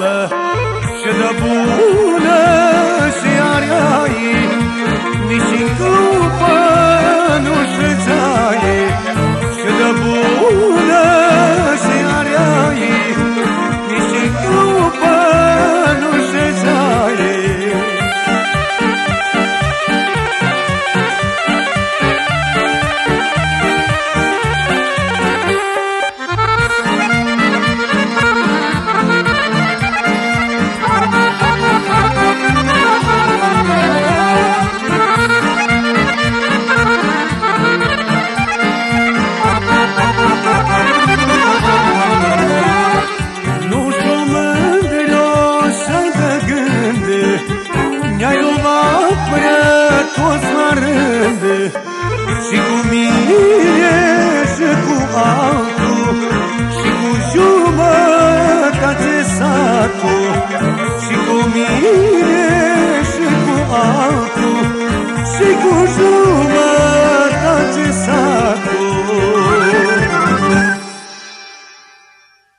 țeală Și de bună ziariai Nici în toți la rând Și cu mine